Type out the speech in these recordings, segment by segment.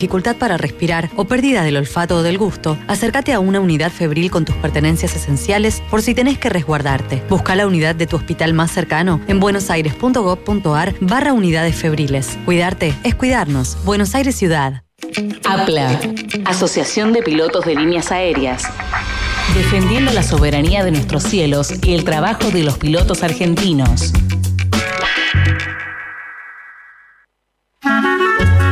dificultad para respirar o pérdida del olfato o del gusto, acércate a una unidad febril con tus pertenencias esenciales por si tenés que resguardarte. Busca la unidad de tu hospital más cercano en buenosaires.gov.ar barra unidades febriles. Cuidarte es cuidarnos. Buenos Aires Ciudad. APLA, Asociación de Pilotos de Líneas Aéreas. Defendiendo la soberanía de nuestros cielos y el trabajo de los pilotos argentinos.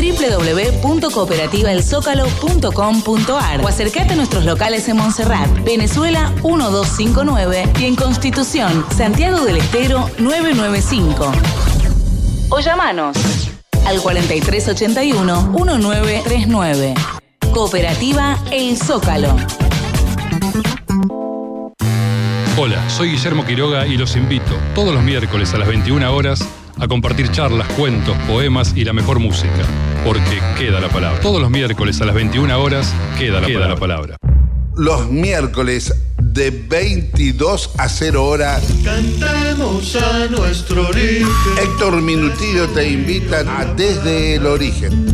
www.cooperativaelzócalo.com.ar o acércate a nuestros locales en Montserrat, Venezuela 1259 y en Constitución, Santiago del Estero 995. O llamanos al 4381-1939. Cooperativa El Zócalo. Hola, soy Guillermo Quiroga y los invito todos los miércoles a las 21 horas a compartir charlas, cuentos, poemas y la mejor música. Porque queda la palabra. Todos los miércoles a las 21 horas queda la, queda la palabra. Los miércoles de 22 a 0 horas. Cantemos a nuestro origen. Héctor Minutillo te invitan a Desde el Origen.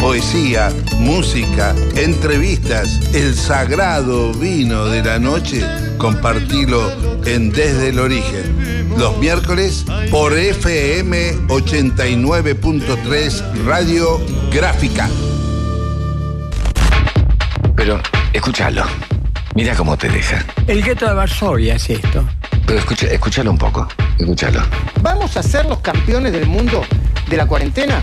Poesía, música, entrevistas, el sagrado vino de la noche, compartilo en Desde el Origen. Los miércoles por FM 89.3 Radio Gráfica. Pero, escúchalo. Mira cómo te deja. El gueto de Varsovia es esto. Pero escucha, escúchalo un poco. Escúchalo. ¿Vamos a ser los campeones del mundo de la cuarentena?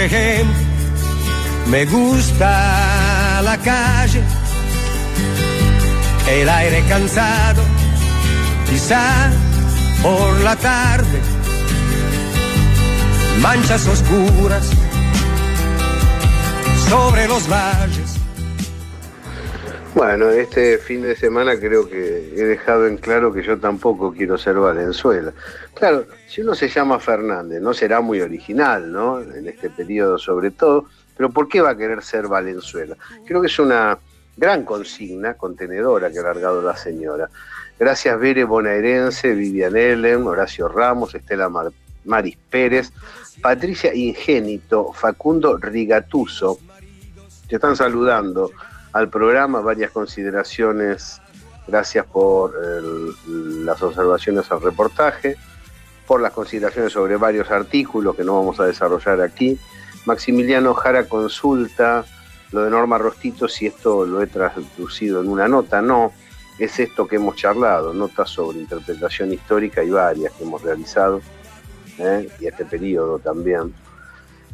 Ejemplo, me gusta la calle, el aire cansado, quizá por la tarde, manchas oscuras sobre los valles. Bueno, este fin de semana creo que he dejado en claro que yo tampoco quiero ser Valenzuela. Claro, si uno se llama Fernández, no será muy original, ¿no? En este periodo sobre todo, pero ¿por qué va a querer ser Valenzuela? Creo que es una gran consigna contenedora que ha largado la señora. Gracias Bere Bonaerense, Vivian Ellen, Horacio Ramos, Estela Maris Pérez, Patricia Ingénito, Facundo Rigatuso, te están saludando al programa, varias consideraciones, gracias por las observaciones al reportaje, por las consideraciones sobre varios artículos que no vamos a desarrollar aquí. Maximiliano Jara consulta lo de Norma Rostito, si esto lo he traducido en una nota, no, es esto que hemos charlado, notas sobre interpretación histórica y varias que hemos realizado, ¿eh? y este periodo también.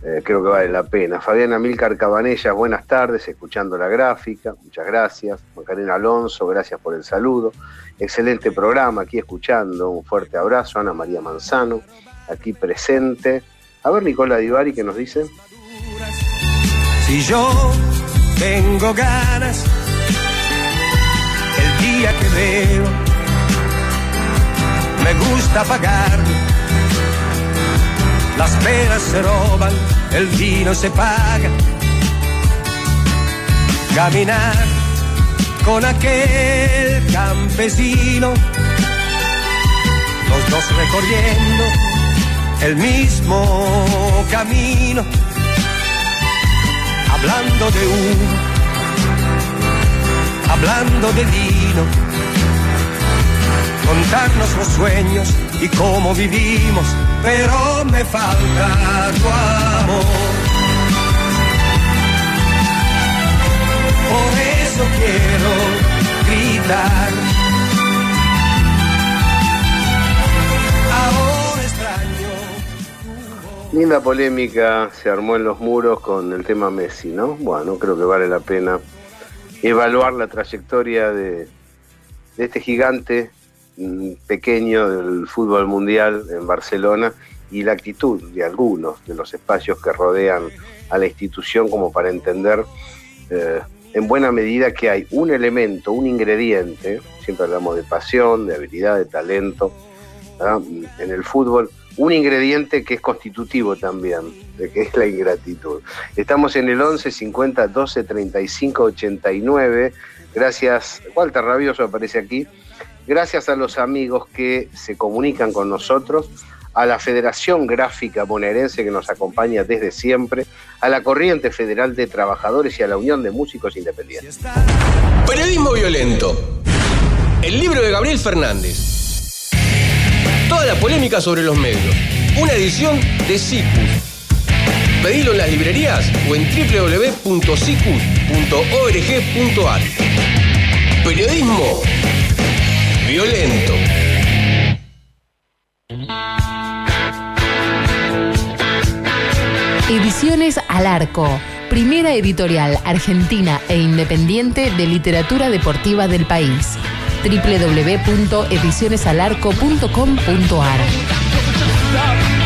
Eh, creo que vale la pena. Fabiana Milcar Cabanellas, buenas tardes, escuchando la gráfica, muchas gracias. Macarena Alonso, gracias por el saludo. Excelente programa, aquí escuchando, un fuerte abrazo. Ana María Manzano, aquí presente. A ver, Nicola Divari, ¿qué nos dice? Si yo tengo ganas, el día que veo, me gusta pagar las penas se roban, el vino se paga. Caminar con aquel campesino, los dos recorriendo el mismo camino, hablando de uno, hablando de vino, contarnos los sueños y cómo vivimos pero me falta tu. Por eso quiero gritar. Ahora extraño. Linda polémica se armó en los muros con el tema Messi, ¿no? Bueno, creo que vale la pena evaluar la trayectoria de este gigante pequeño del fútbol mundial en Barcelona y la actitud de algunos de los espacios que rodean a la institución como para entender eh, en buena medida que hay un elemento, un ingrediente, siempre hablamos de pasión, de habilidad, de talento, en el fútbol, un ingrediente que es constitutivo también, que es la ingratitud. Estamos en el 11 50 12 35 89. Gracias, Walter Rabioso aparece aquí gracias a los amigos que se comunican con nosotros, a la Federación Gráfica Bonaerense que nos acompaña desde siempre, a la Corriente Federal de Trabajadores y a la Unión de Músicos Independientes. Periodismo violento. El libro de Gabriel Fernández. Toda la polémica sobre los medios. Una edición de CICUS. Pedilo en las librerías o en www.cicus.org.ar. Periodismo violento. Ediciones al Arco, primera editorial argentina e independiente de literatura deportiva del país. www.edicionesalarco.com.ar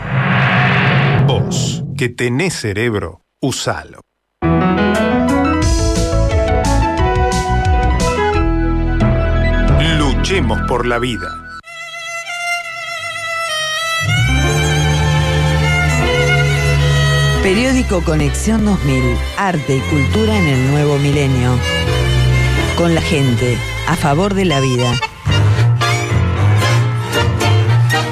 Que tenés cerebro, usalo. Luchemos por la vida. Periódico Conexión 2000. Arte y cultura en el nuevo milenio. Con la gente, a favor de la vida.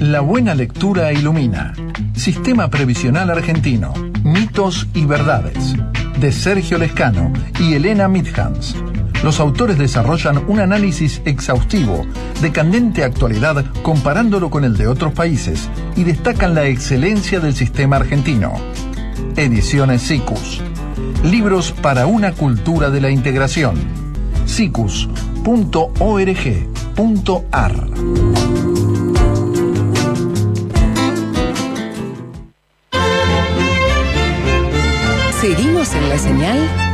La buena lectura ilumina. Sistema Previsional Argentino. Mitos y verdades. De Sergio Lescano y Elena Midhans. Los autores desarrollan un análisis exhaustivo de candente actualidad comparándolo con el de otros países y destacan la excelencia del sistema argentino. Ediciones SICUS. Libros para una cultura de la integración. sicus.org.ar ¿Seguimos en la señal?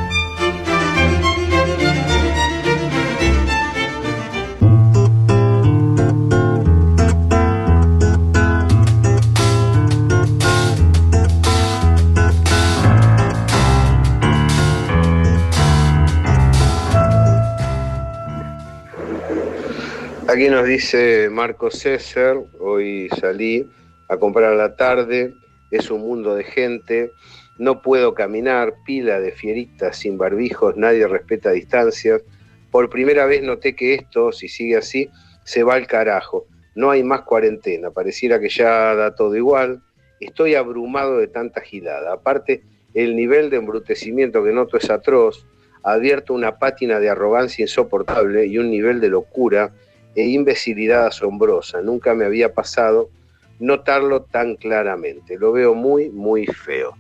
Aquí nos dice Marco César, hoy salí a comprar a la tarde, es un mundo de gente, no puedo caminar, pila de fieritas sin barbijos, nadie respeta distancias. Por primera vez noté que esto, si sigue así, se va al carajo. No hay más cuarentena, pareciera que ya da todo igual. Estoy abrumado de tanta gilada. Aparte, el nivel de embrutecimiento que noto es atroz. Advierto una pátina de arrogancia insoportable y un nivel de locura e imbecilidad asombrosa. Nunca me había pasado notarlo tan claramente. Lo veo muy, muy feo.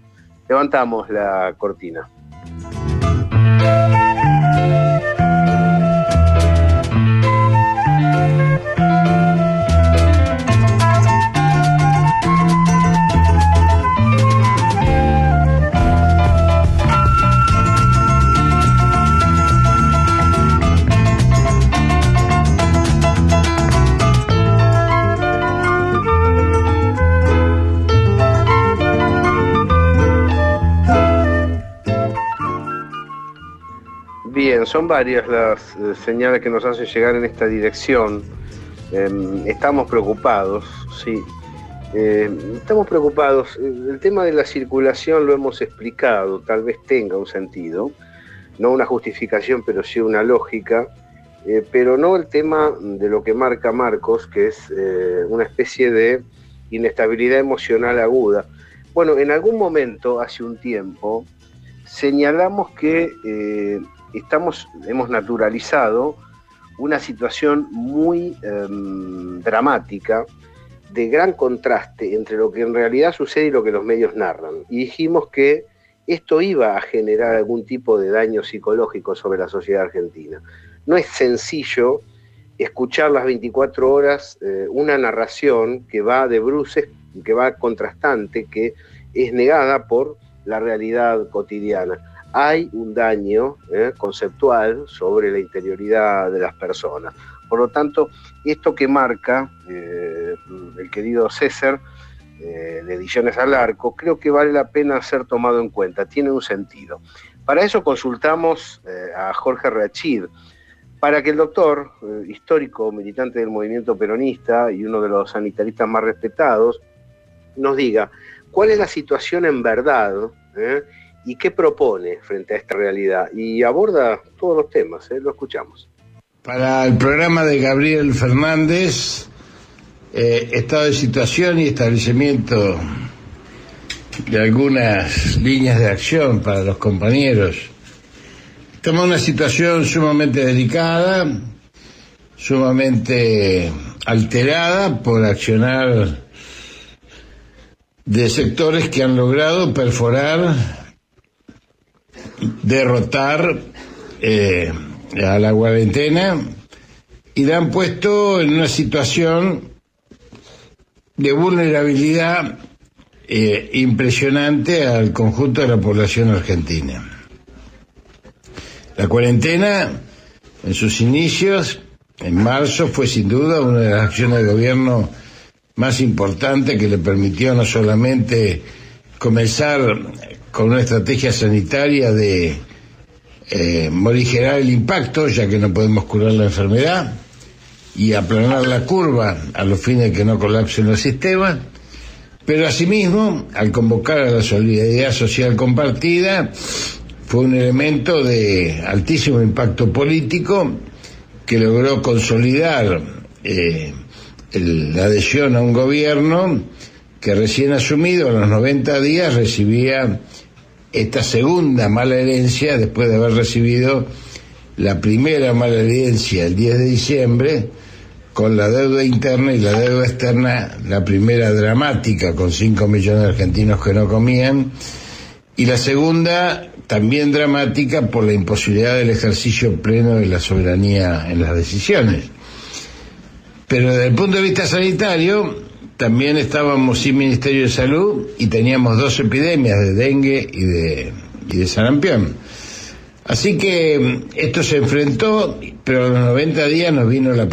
Levantamos la cortina. Son varias las eh, señales que nos hacen llegar en esta dirección. Em, estamos preocupados, sí. Em, estamos preocupados. El tema de la circulación lo hemos explicado, tal vez tenga un sentido, no una justificación, pero sí una lógica, eh, pero no el tema de lo que marca Marcos, que es eh, una especie de inestabilidad emocional aguda. Bueno, en algún momento, hace un tiempo, señalamos que estamos, hemos naturalizado una situación muy em, dramática, de gran contraste entre lo que en realidad sucede y lo que los medios narran. Y dijimos que esto iba a generar algún tipo de daño psicológico sobre la sociedad argentina. No es sencillo escuchar las 24 horas eh, una narración que va de bruces, que va contrastante, que es negada por la realidad cotidiana hay un daño eh, conceptual sobre la interioridad de las personas. Por lo tanto, esto que marca eh, el querido César eh, de Ediciones al Arco, creo que vale la pena ser tomado en cuenta, tiene un sentido. Para eso consultamos a Jorge Rachid, para que el doctor, histórico militante del movimiento peronista y uno de los sanitaristas más respetados, nos diga cuál es la situación en verdad y qué propone frente a esta realidad. Y aborda todos los temas, ¿eh? lo escuchamos. Para el programa de Gabriel Fernández, eh, estado de situación y establecimiento de algunas líneas de acción para los compañeros. Estamos en una situación sumamente delicada, sumamente alterada por accionar de sectores que han logrado perforar derrotar eh, a la cuarentena y la han puesto en una situación de vulnerabilidad eh, impresionante al conjunto de la población argentina. La cuarentena, en sus inicios, en marzo, fue sin duda una de las acciones de gobierno más importantes que le permitió no solamente comenzar con una estrategia sanitaria de eh, morigerar el impacto, ya que no podemos curar la enfermedad, y aplanar la curva a los fines de que no colapsen los sistemas, pero asimismo, al convocar a la solidaridad social compartida, fue un elemento de altísimo impacto político que logró consolidar eh, la adhesión a un gobierno que recién asumido a los 90 días recibía esta segunda mala herencia después de haber recibido la primera mala herencia el 10 de diciembre con la deuda interna y la deuda externa, la primera dramática con 5 millones de argentinos que no comían y la segunda también dramática por la imposibilidad del ejercicio pleno de la soberanía en las decisiones. Pero desde el punto de vista sanitario, también estábamos sin Ministerio de Salud y teníamos dos epidemias de dengue y de, y de sarampión. Así que mm, esto se enfrentó, pero a los 90 días nos vino la pandemia.